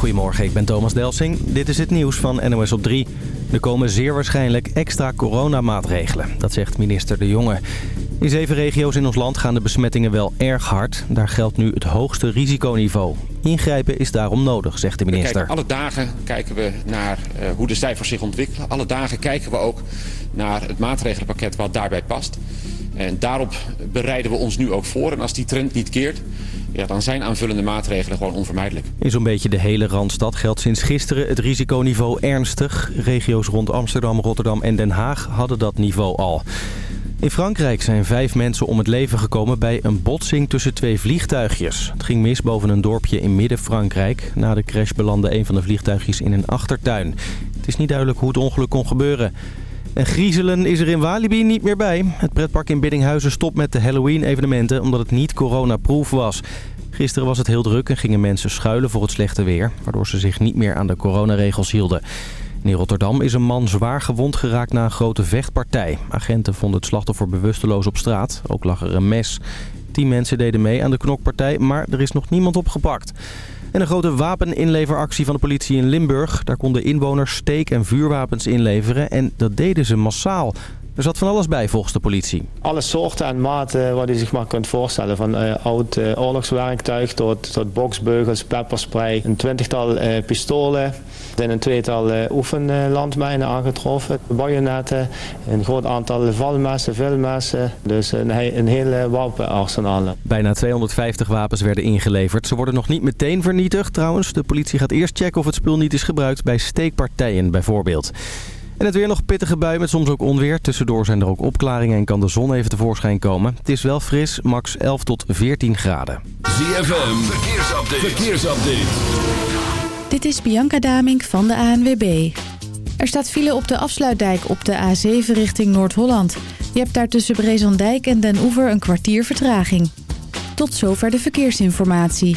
Goedemorgen, ik ben Thomas Delsing. Dit is het nieuws van NOS op 3. Er komen zeer waarschijnlijk extra coronamaatregelen. Dat zegt minister De Jonge. In zeven regio's in ons land gaan de besmettingen wel erg hard. Daar geldt nu het hoogste risiconiveau. Ingrijpen is daarom nodig, zegt de minister. Alle dagen kijken we naar uh, hoe de cijfers zich ontwikkelen. Alle dagen kijken we ook naar het maatregelenpakket wat daarbij past. En daarop bereiden we ons nu ook voor. En als die trend niet keert, ja, dan zijn aanvullende maatregelen gewoon onvermijdelijk. In zo'n beetje de hele Randstad geldt sinds gisteren het risiconiveau ernstig. Regio's rond Amsterdam, Rotterdam en Den Haag hadden dat niveau al. In Frankrijk zijn vijf mensen om het leven gekomen bij een botsing tussen twee vliegtuigjes. Het ging mis boven een dorpje in midden-Frankrijk. Na de crash belandde een van de vliegtuigjes in een achtertuin. Het is niet duidelijk hoe het ongeluk kon gebeuren. En griezelen is er in Walibi niet meer bij. Het pretpark in Biddinghuizen stopt met de Halloween-evenementen omdat het niet coronaproof was. Gisteren was het heel druk en gingen mensen schuilen voor het slechte weer... waardoor ze zich niet meer aan de coronaregels hielden. In Rotterdam is een man zwaar gewond geraakt na een grote vechtpartij. Agenten vonden het slachtoffer bewusteloos op straat. Ook lag er een mes. Tien mensen deden mee aan de knokpartij, maar er is nog niemand opgepakt. En een grote wapeninleveractie van de politie in Limburg. Daar konden inwoners steek- en vuurwapens inleveren en dat deden ze massaal. Er zat van alles bij volgens de politie. Alle soorten en maten wat je zich maar kunt voorstellen. Van uh, oud uh, oorlogswerktuig tot, tot boksbeugels, pepperspray. Een twintigtal uh, pistolen. En een tweetal oefenlandmijnen aangetroffen. Bajonetten. Een groot aantal valmessen, vilmessen. Dus een, een hele wapenarsenaal. Bijna 250 wapens werden ingeleverd. Ze worden nog niet meteen vernietigd trouwens. De politie gaat eerst checken of het spul niet is gebruikt bij steekpartijen bijvoorbeeld. En het weer nog pittige bui met soms ook onweer. Tussendoor zijn er ook opklaringen en kan de zon even tevoorschijn komen. Het is wel fris, max 11 tot 14 graden. ZFM, verkeersupdate. verkeersupdate. Dit is Bianca Damink van de ANWB. Er staat file op de afsluitdijk op de A7 richting Noord-Holland. Je hebt daar tussen Brezandijk en Den Oever een kwartier vertraging. Tot zover de verkeersinformatie.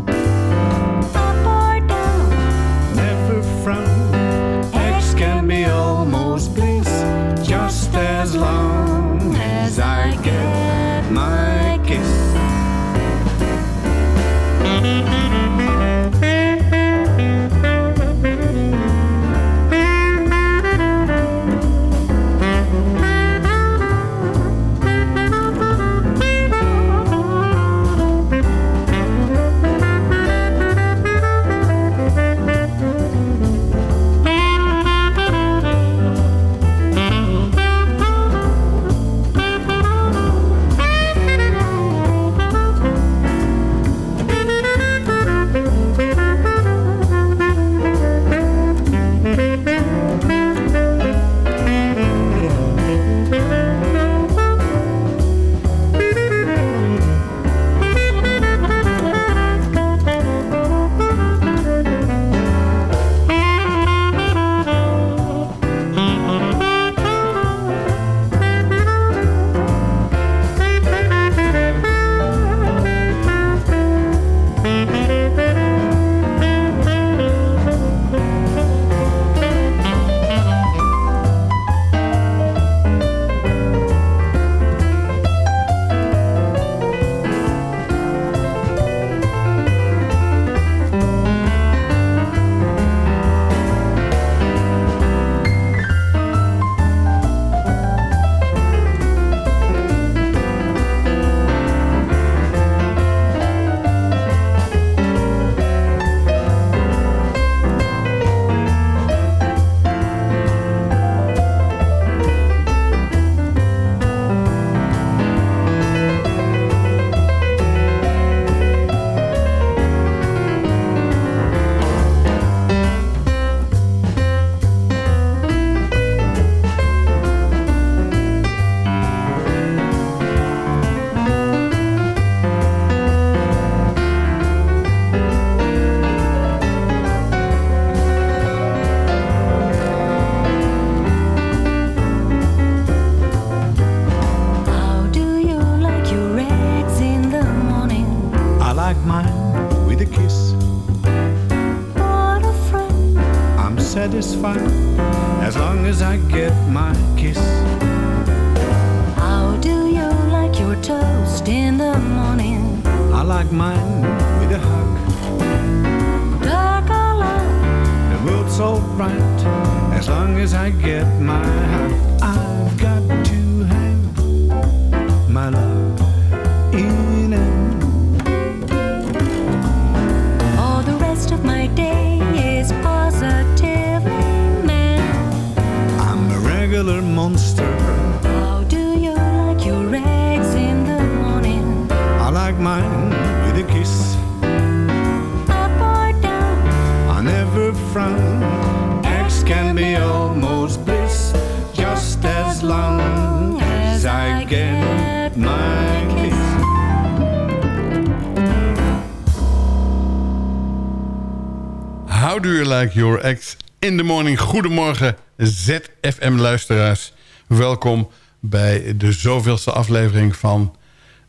How do you like your ex in the morning? Goedemorgen ZFM-luisteraars. Welkom bij de zoveelste aflevering van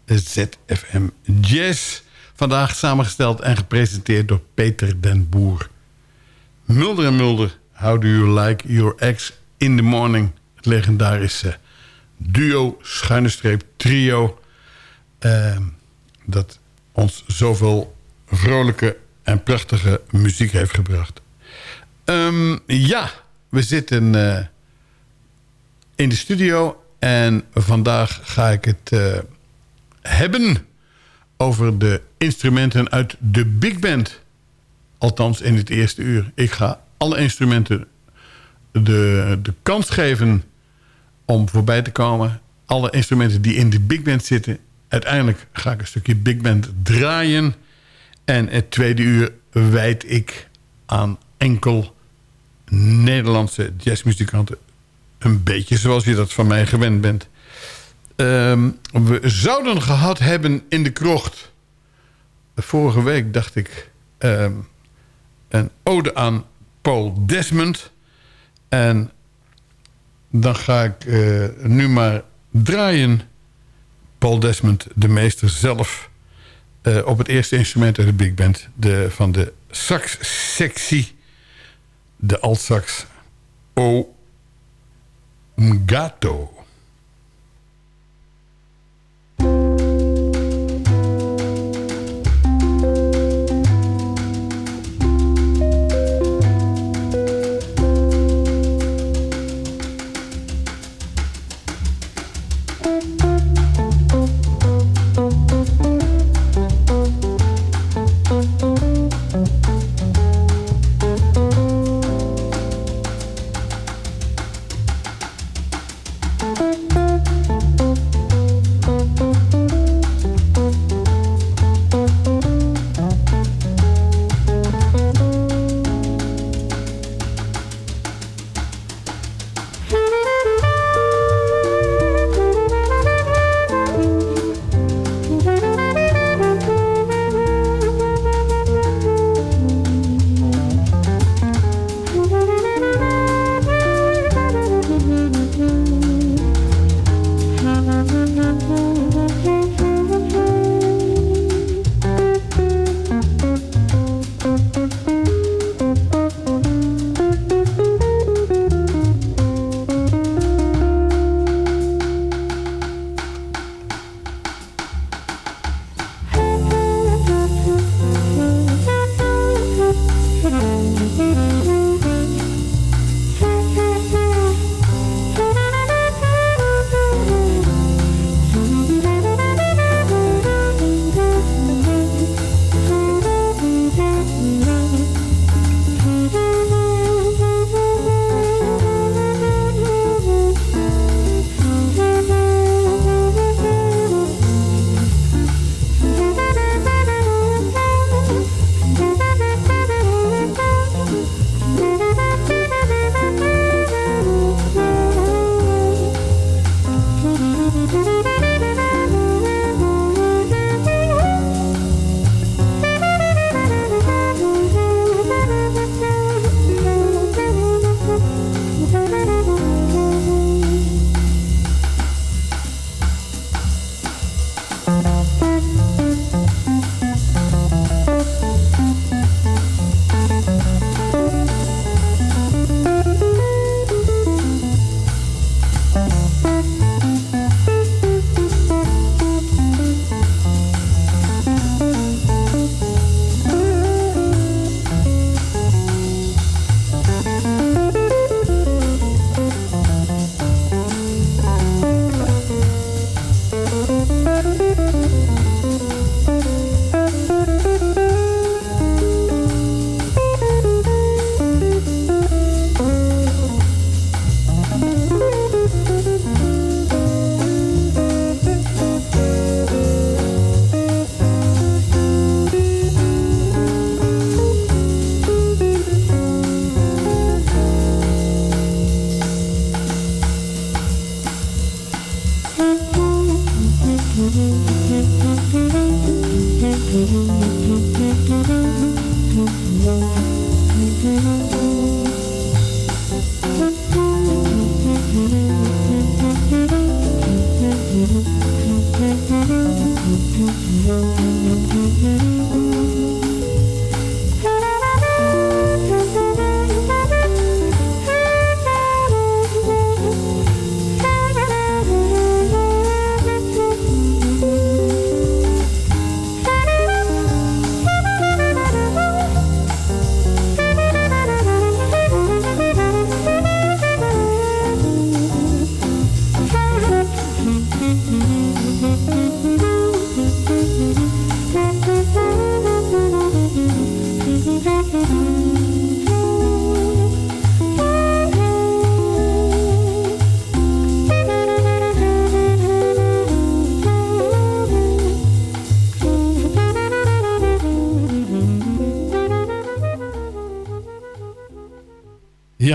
ZFM Jazz. Vandaag samengesteld en gepresenteerd door Peter den Boer. Mulder en Mulder, how do you like your ex in the morning? Het legendarische duo, schuine streep, trio... eh, dat ons zoveel vrolijke en prachtige muziek heeft gebracht. Ehm, ja, we zitten eh, in de studio en vandaag ga ik het eh, hebben over de instrumenten uit de big band. Althans in het eerste uur. Ik ga alle instrumenten de, de kans geven om voorbij te komen. Alle instrumenten die in de big band zitten. Uiteindelijk ga ik een stukje big band draaien. En het tweede uur wijd ik aan enkel Nederlandse jazzmuzikanten. Een beetje zoals je dat van mij gewend bent. Ehm, we zouden gehad hebben in de krocht. Vorige week dacht ik... ehm, een ode aan Paul Desmond. En dan ga ik eh, nu maar draaien... Paul Desmond, de meester zelf... eh, op het eerste instrument uit de big band... De, van de sax-sectie... de altsax... O Gato.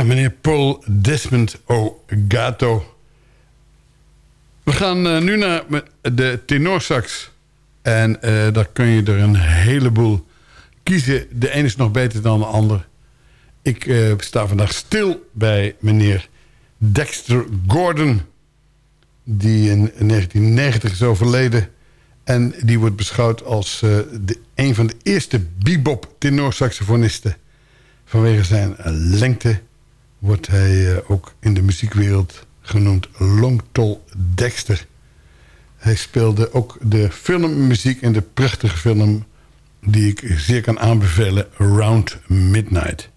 Meneer Paul Desmond O'Gato. We gaan eh, nu naar de tenorsax. En eh, daar kun je er een heleboel kiezen. De een is nog beter dan de ander. Ik eh, sta vandaag stil bij meneer Dexter Gordon... die in 1990 is overleden... En die wordt beschouwd als de, een van de eerste bebop tenorsaxofonisten. Vanwege zijn lengte wordt hij ook in de muziekwereld genoemd Longtol Dexter. Hij speelde ook de filmmuziek in de prachtige film... die ik zeer kan aanbevelen, Around Midnight.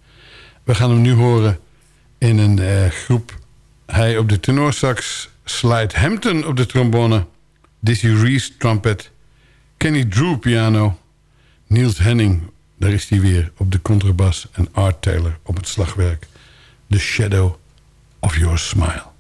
We gaan hem nu horen in een uh, groep. Hij op de tenorsax, Slide Hampton op de trombone... Dizzy Reese trumpet, Kenny Drew piano... Niels Henning, daar is hij weer, op de contrabas... en Art Taylor op het slagwerk. The Shadow of Your Smile.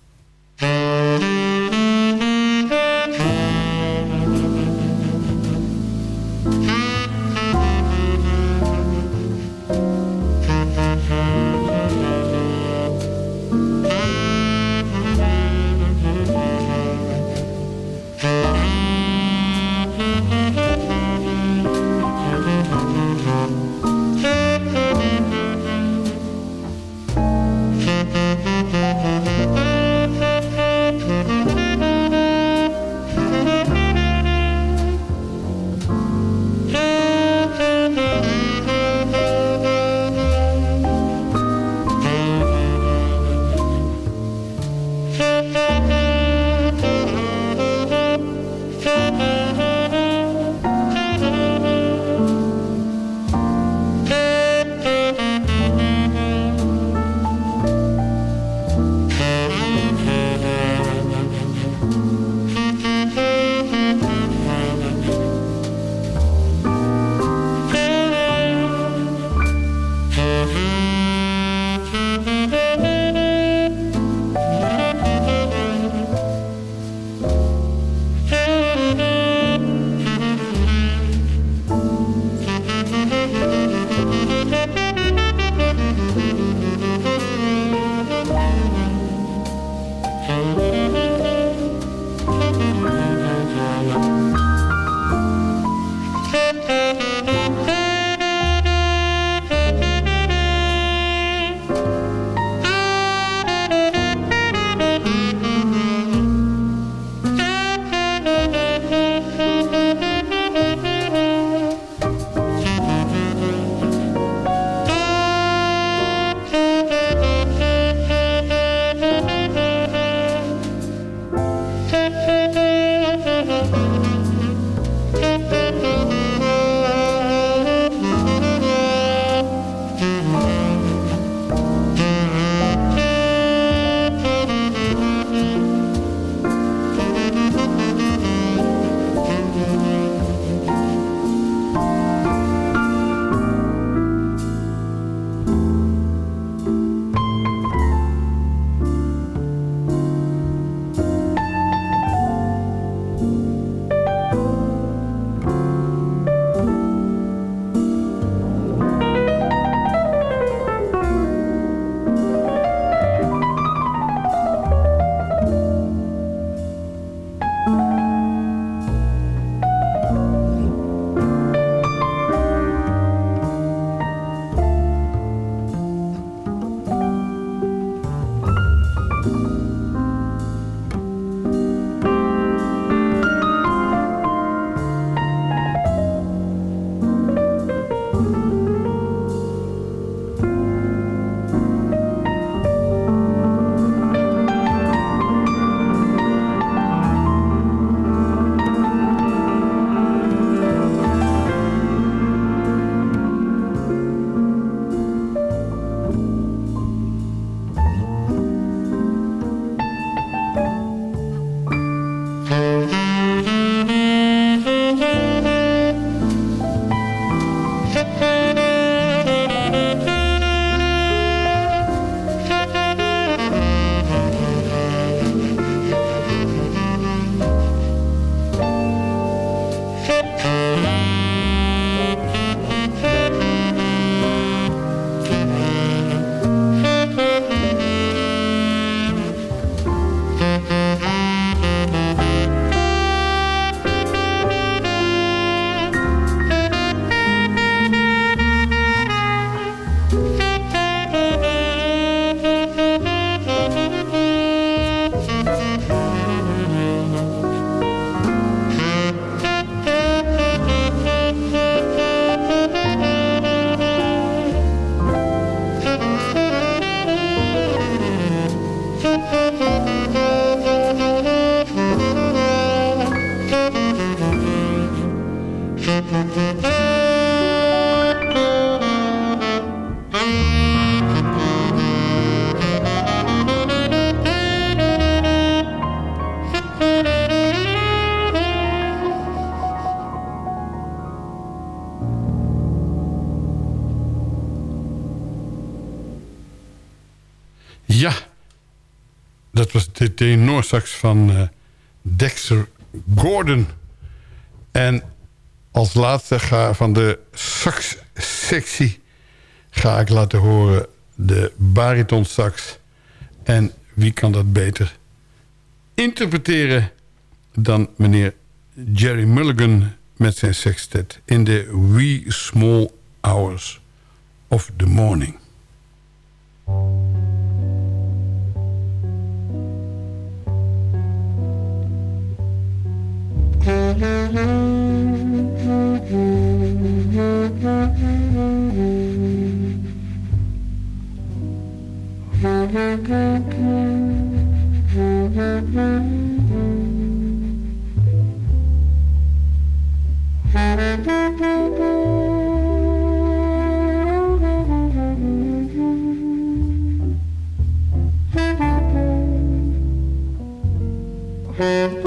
Tenorsax van eh, Dexter Gordon. En als laatste ga van de sax-sectie... ga ik laten horen de baritonsax. En wie kan dat beter interpreteren... dan meneer Jerry Mulligan met zijn sextet... in de Wee Small Hours of the Morning. Mm-hmm.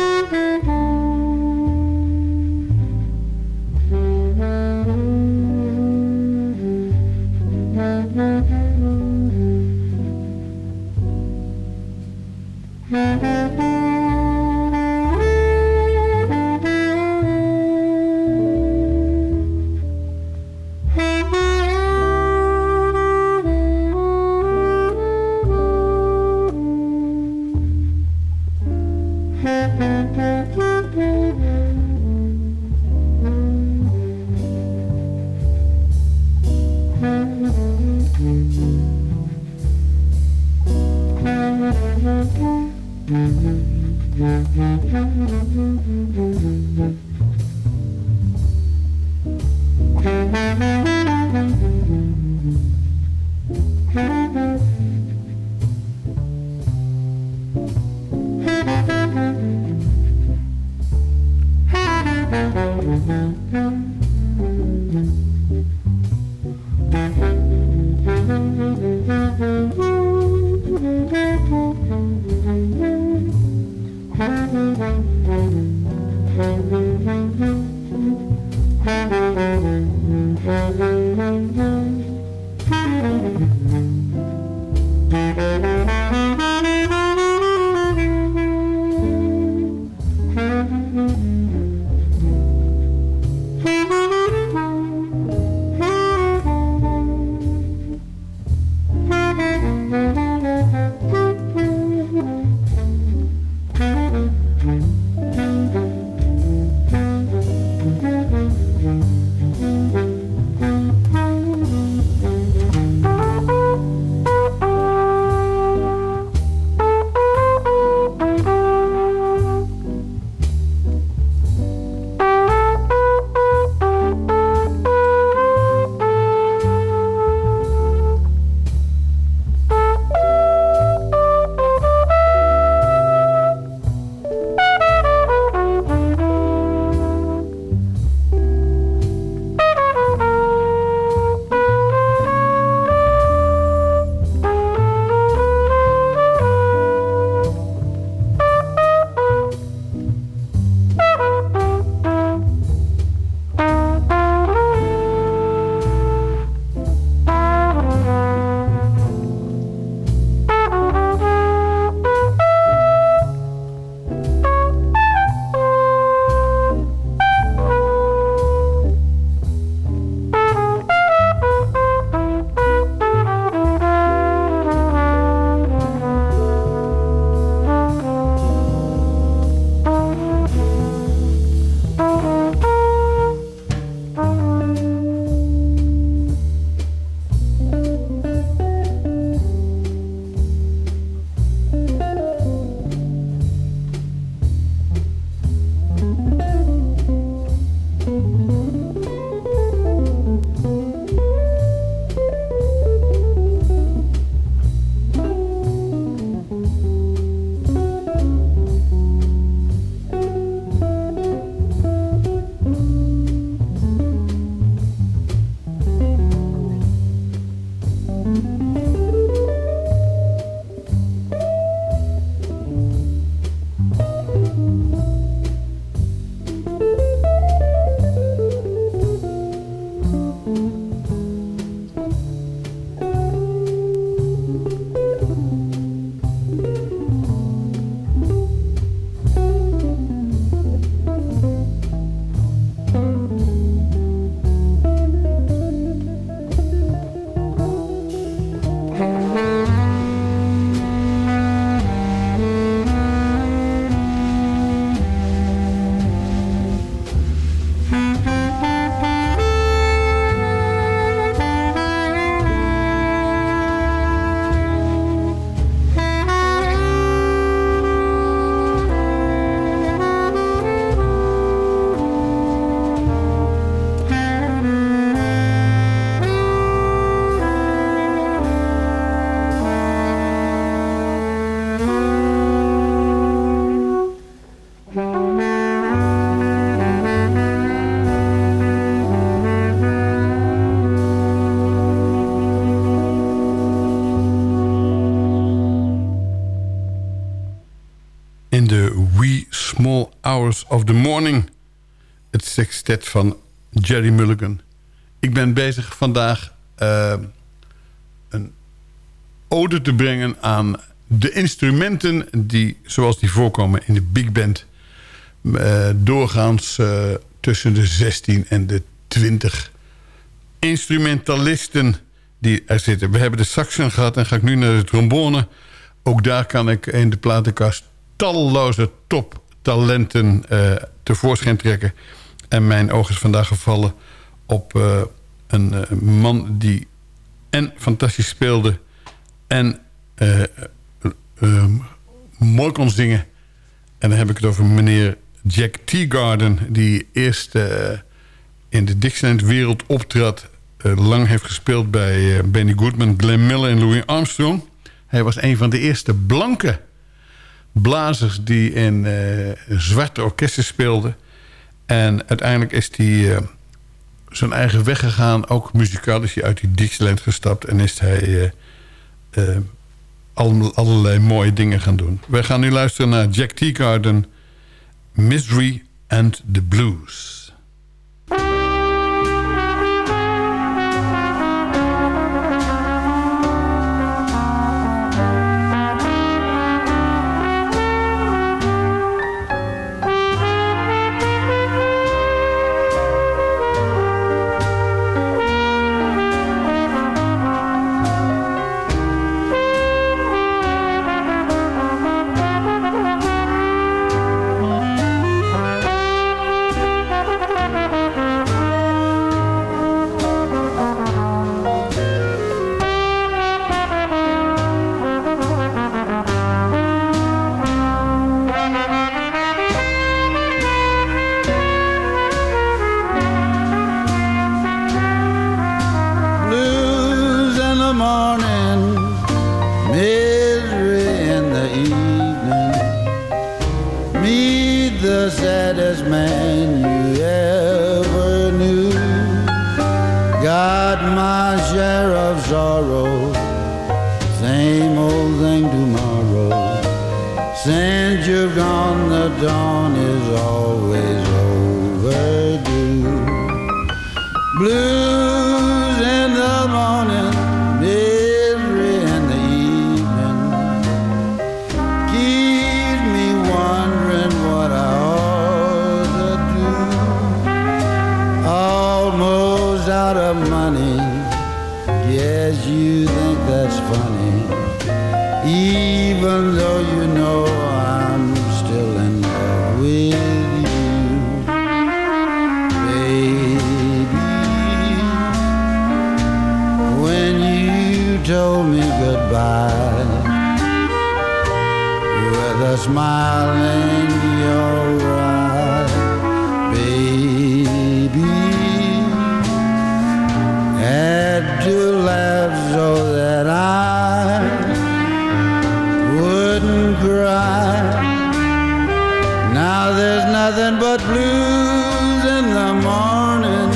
Van Jerry Mulligan. Ik ben bezig vandaag uh, een ode te brengen aan de instrumenten... die, zoals die voorkomen in de big band... Uh, doorgaans uh, tussen de 16 en de 20 instrumentalisten die er zitten. We hebben de saxen gehad en ga ik nu naar de trombone. Ook daar kan ik in de platenkast talloze toptalenten uh, tevoorschijn trekken. En mijn oog is vandaag gevallen op uh, een uh, man die en fantastisch speelde... en mooi kon zingen. En dan heb ik het over meneer Jack Teagarden... die eerst in de Dixieland-wereld optrad... lang heeft gespeeld bij Benny Goodman, Glenn Miller en Louis Armstrong... Hij was een van de eerste blanke blazers die in uh, zwarte orkesten speelden. En uiteindelijk is hij uh, zijn eigen weg gegaan. Ook muzikaal is hij uit die Dixieland gestapt. En is hij uh, al, allerlei mooie dingen gaan doen. We gaan nu luisteren naar Jack Teagarden. Misery and the Blues. Since you've gone, the dawn is over. nothing but blues in the morning,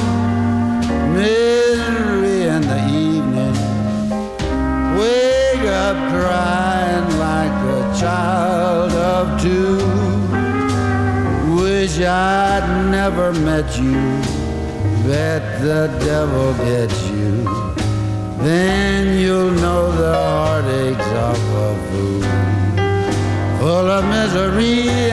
misery in the evening. Wake up crying like a child of two. Wish I'd never met you. Bet the devil gets you. Then you'll know the heartaches of a fool, full of misery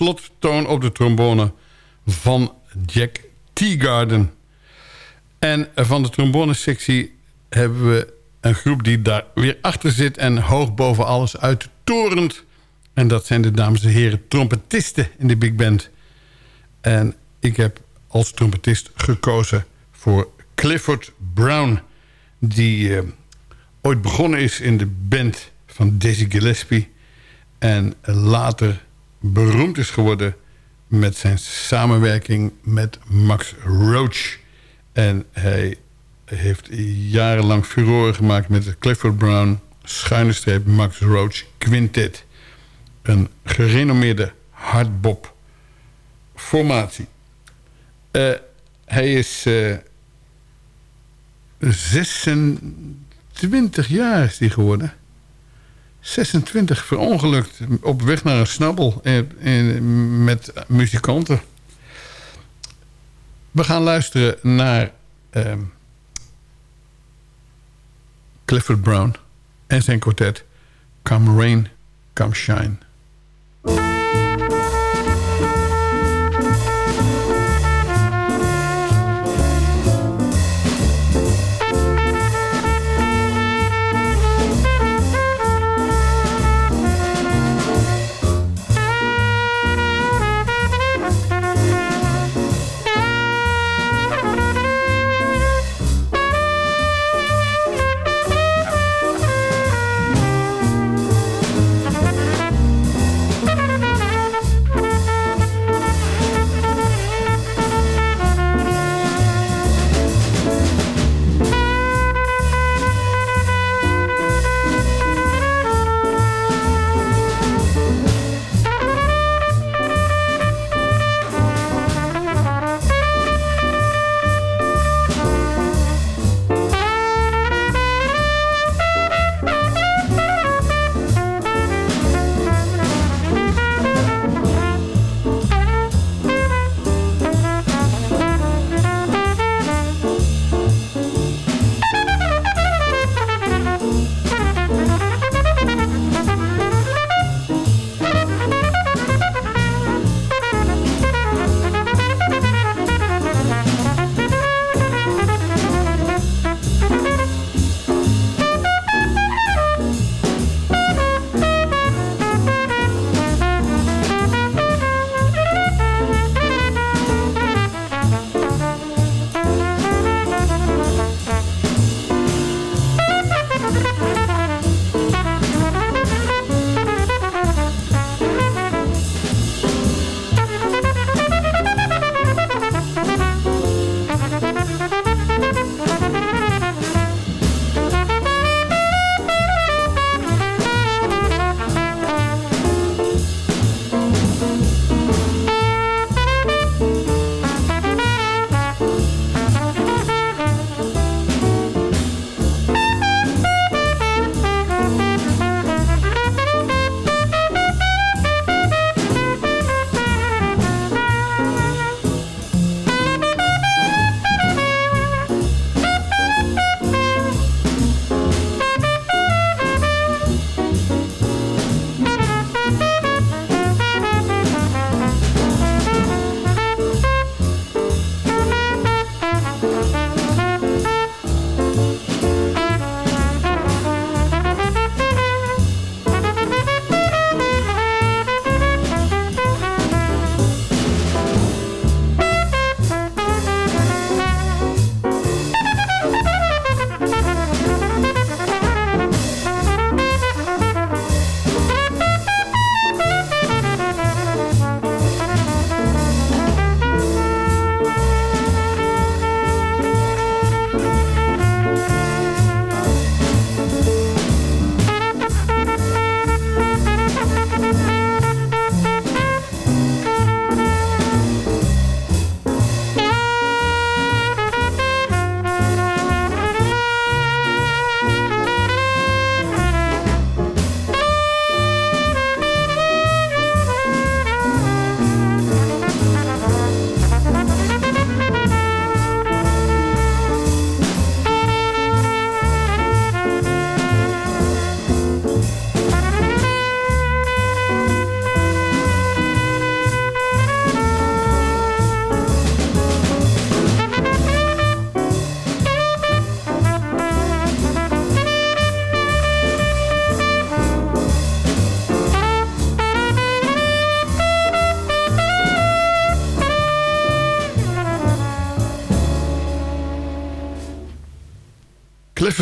slottoon op de trombone van Jack Teagarden. En van de trombonesectie hebben we een groep die daar weer achter zit... en hoog boven alles uittorent. En dat zijn de dames en heren trompetisten in de big band. En ik heb als trompetist gekozen voor Clifford Brown... die eh, ooit begonnen is in de band van Dizzy Gillespie... en later beroemd is geworden met zijn samenwerking met Max Roach. En hij heeft jarenlang furoren gemaakt met de Clifford Brown... schuine streep Max Roach Quintet. Een gerenommeerde hardbop formatie. Eh, hij is eh 26 jaar is hij geworden. 26 verongelukt op weg naar een snabbel in, in- met muzikanten. We gaan luisteren naar ehm, Clifford Brown en zijn kwartet Come Rain, Come Shine.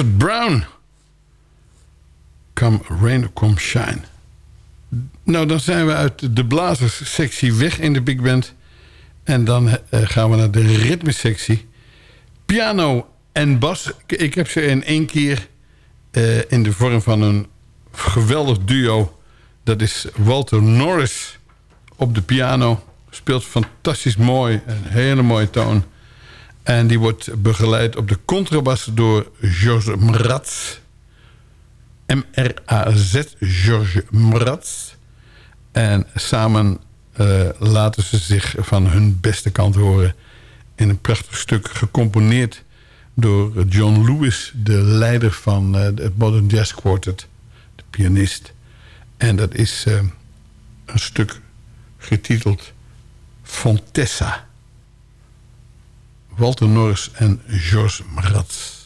Brown. Come rain, come shine. Nou, dan zijn we uit de blazerssectie weg in de big band. En dan eh, gaan we naar de ritmesectie. Piano en bas. Ik heb ze in één keer eh, in de vorm van een geweldig duo. Dat is Walter Norris op de piano. Speelt fantastisch mooi. Een hele mooie toon. En die wordt begeleid op de contrabas door George Mraz. M-R-A-Z, George Mraz. En samen uh, laten ze zich van hun beste kant horen... in een prachtig stuk gecomponeerd door John Lewis... de leider van uh, het Modern Jazz Quartet, de pianist. En dat is uh, een stuk getiteld Fontessa... Walter Norris en George Mraz.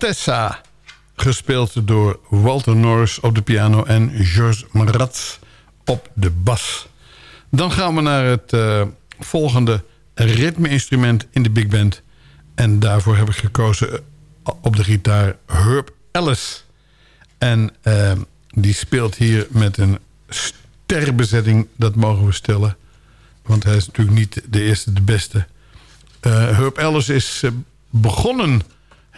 Montessa. Gespeeld door Walter Norris op de piano en Georges Maratz op de bas. Dan gaan we naar het uh, volgende ritme-instrument in de big band. En daarvoor heb ik gekozen op de gitaar Herb Ellis. En uh, die speelt hier met een sterbezetting, dat mogen we stellen. Want hij is natuurlijk niet de eerste, de beste. Uh, Herb Ellis is begonnen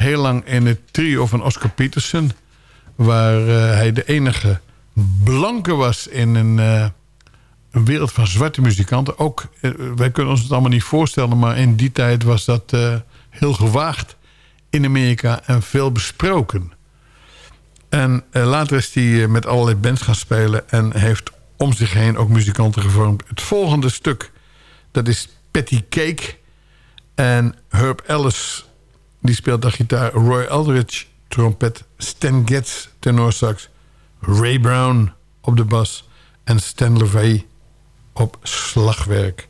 heel lang in het trio van Oscar Peterson... waar hij de enige blanke was in een, een wereld van zwarte muzikanten. Ook, wij kunnen ons het allemaal niet voorstellen... maar in die tijd was dat heel gewaagd in Amerika en veel besproken. En later is hij met allerlei bands gaan spelen... en heeft om zich heen ook muzikanten gevormd. Het volgende stuk, dat is Patty Cake. En Herb Ellis, die speelt de gitaar. Roy Aldridge, trompet. Stan Getz, tenorsax. Ray Brown op de bas. En Stan LeVay op slagwerk.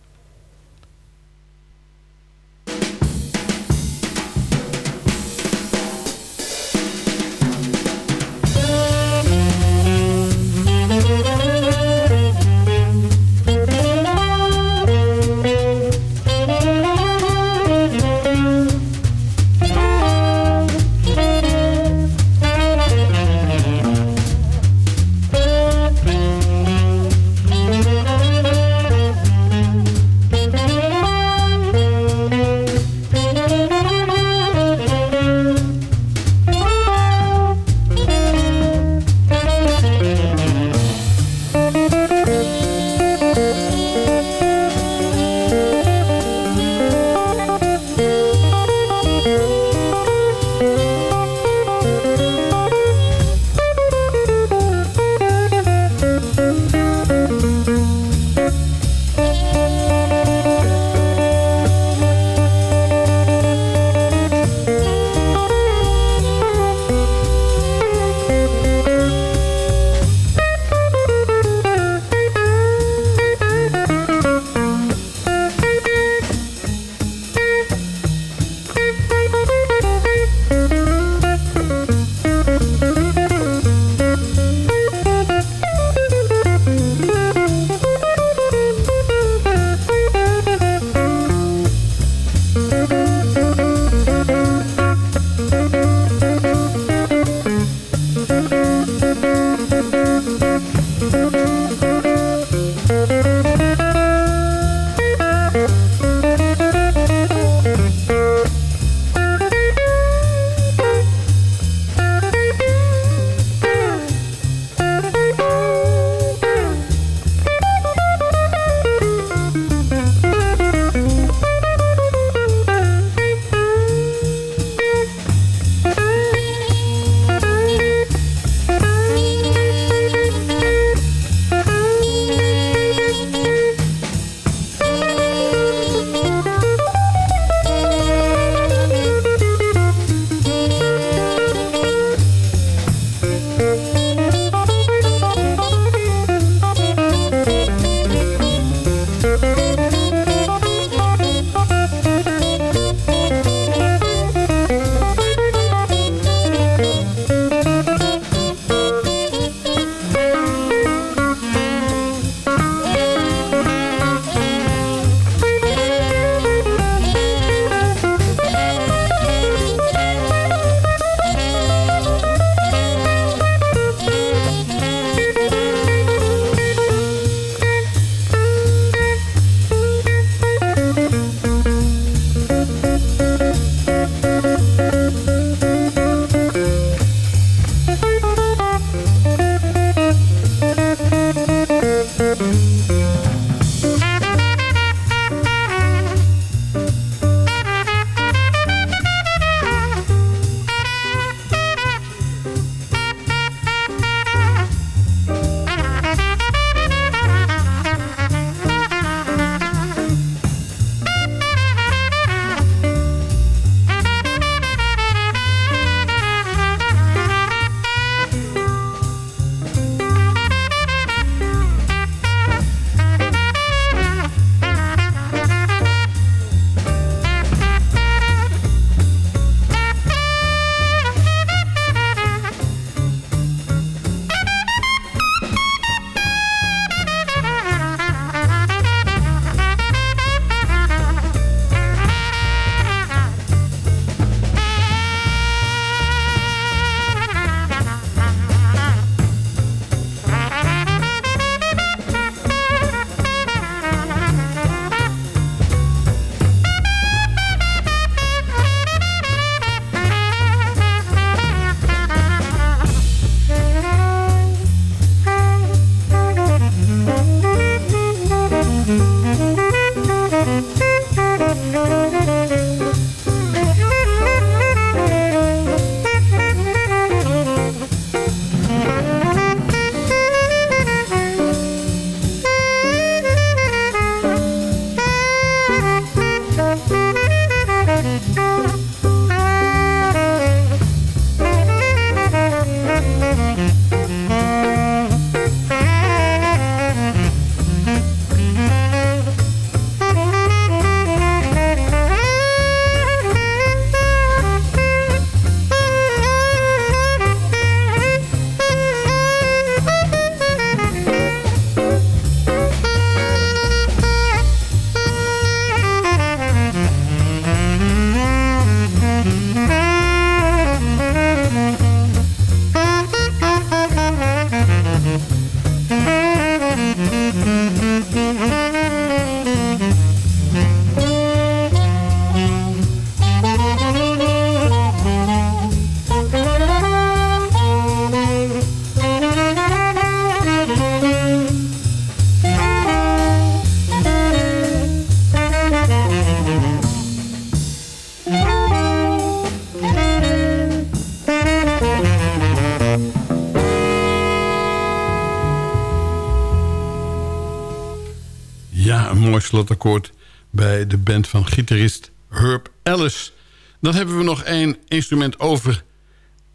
Slotakkoord bij de band van gitarist Herb Ellis. Dan hebben we nog één instrument over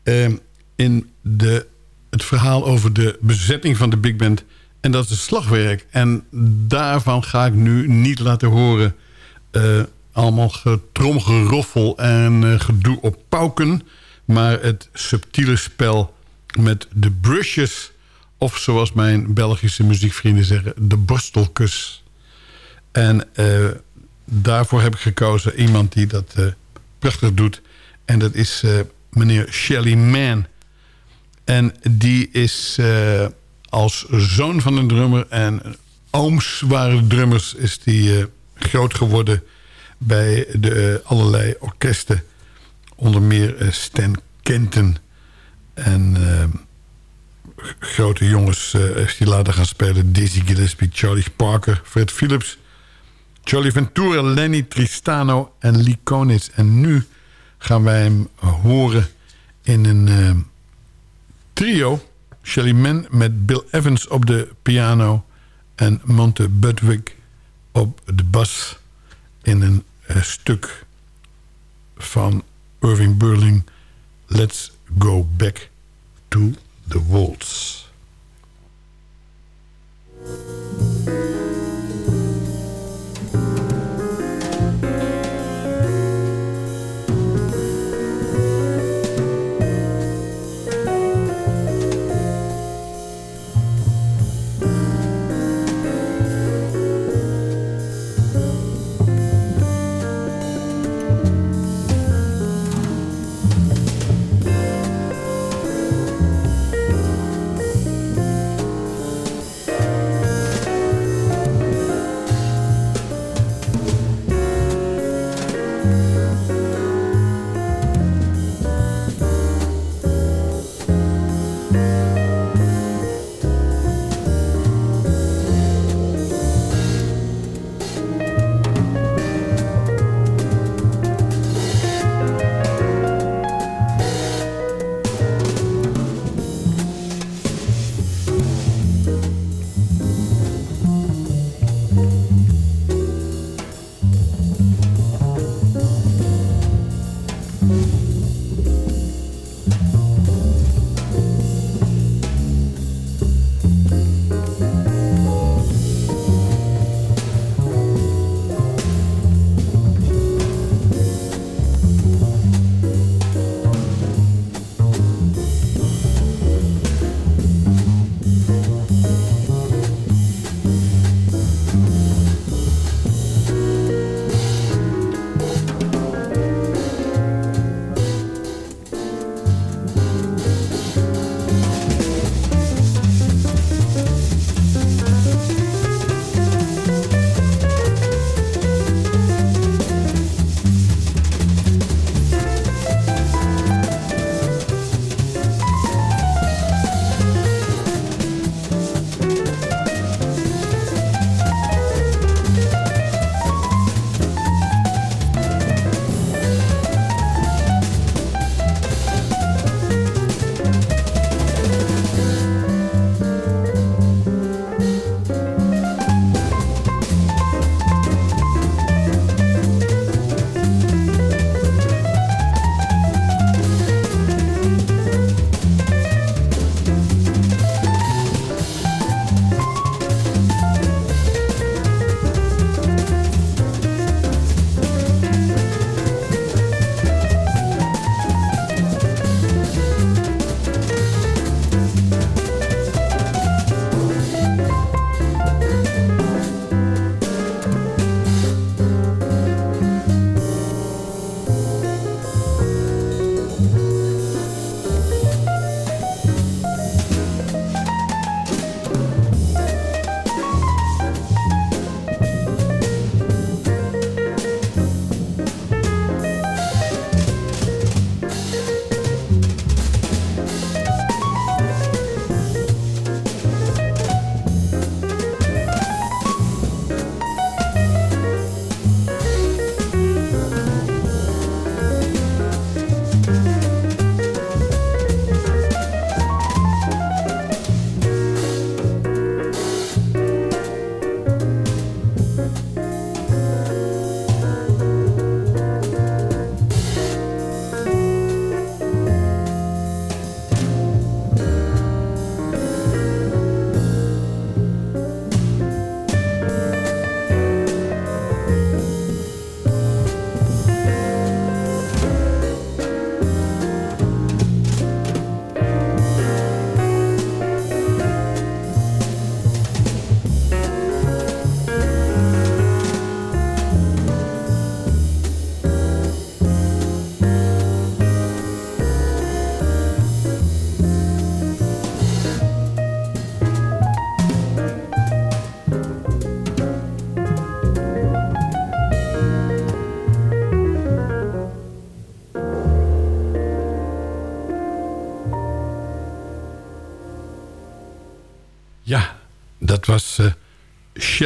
eh, in de, het verhaal over de bezetting van de big band. En dat is het slagwerk. En daarvan ga ik nu niet laten horen... Uh, allemaal getromgeroffel en uh, gedoe op pauken... maar het subtiele spel met de brushes... of zoals mijn Belgische muziekvrienden zeggen, de borstelkus. En uh, daarvoor heb ik gekozen iemand die dat uh, prachtig doet. En dat is meneer Shelly Mann. En die is als zoon van een drummer... en ooms waren drummers, is die groot geworden bij de, allerlei orkesten. Onder meer Stan Kenton. En grote jongens heeft hij later gaan spelen. Dizzy Gillespie, Charlie Parker, Fred Phillips... Charlie Ventura, Lenny Tristano en Konitz. En nu gaan wij hem horen in een trio. Shelly Mann met Bill Evans op de piano... en Monte Budwig op de bas in een uh, stuk van Irving Berlin... Let's Go Back to the Waltz.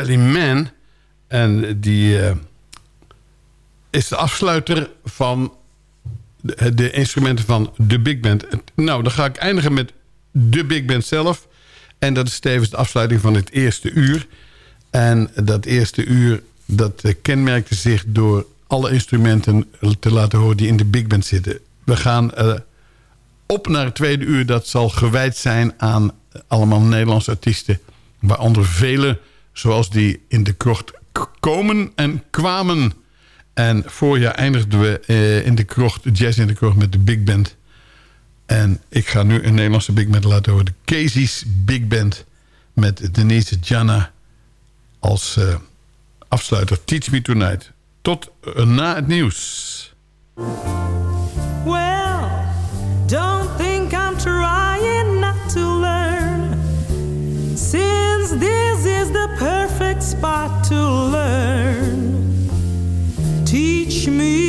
Shelly Man. En die eh, is de afsluiter van de, de instrumenten van de Big Band. Nou, dan ga ik eindigen met de Big Band zelf. En dat is tevens de afsluiting van het eerste uur. En dat eerste uur, dat eh, kenmerkte zich door alle instrumenten te laten horen die in de Big Band zitten. We gaan eh, op naar het tweede uur. Dat zal gewijd zijn aan allemaal Nederlandse artiesten. Waaronder vele, zoals die in de krocht komen en kwamen. En vorig jaar eindigden we eh, in de krocht, jazz in de krocht met de Big Band. En ik ga nu een Nederlandse Big Band laten horen. De Casey's Big Band met Denise Jana als eh, afsluiter. Teach Me Tonight. Tot eh, na het nieuws. Well, spot to learn. Teach me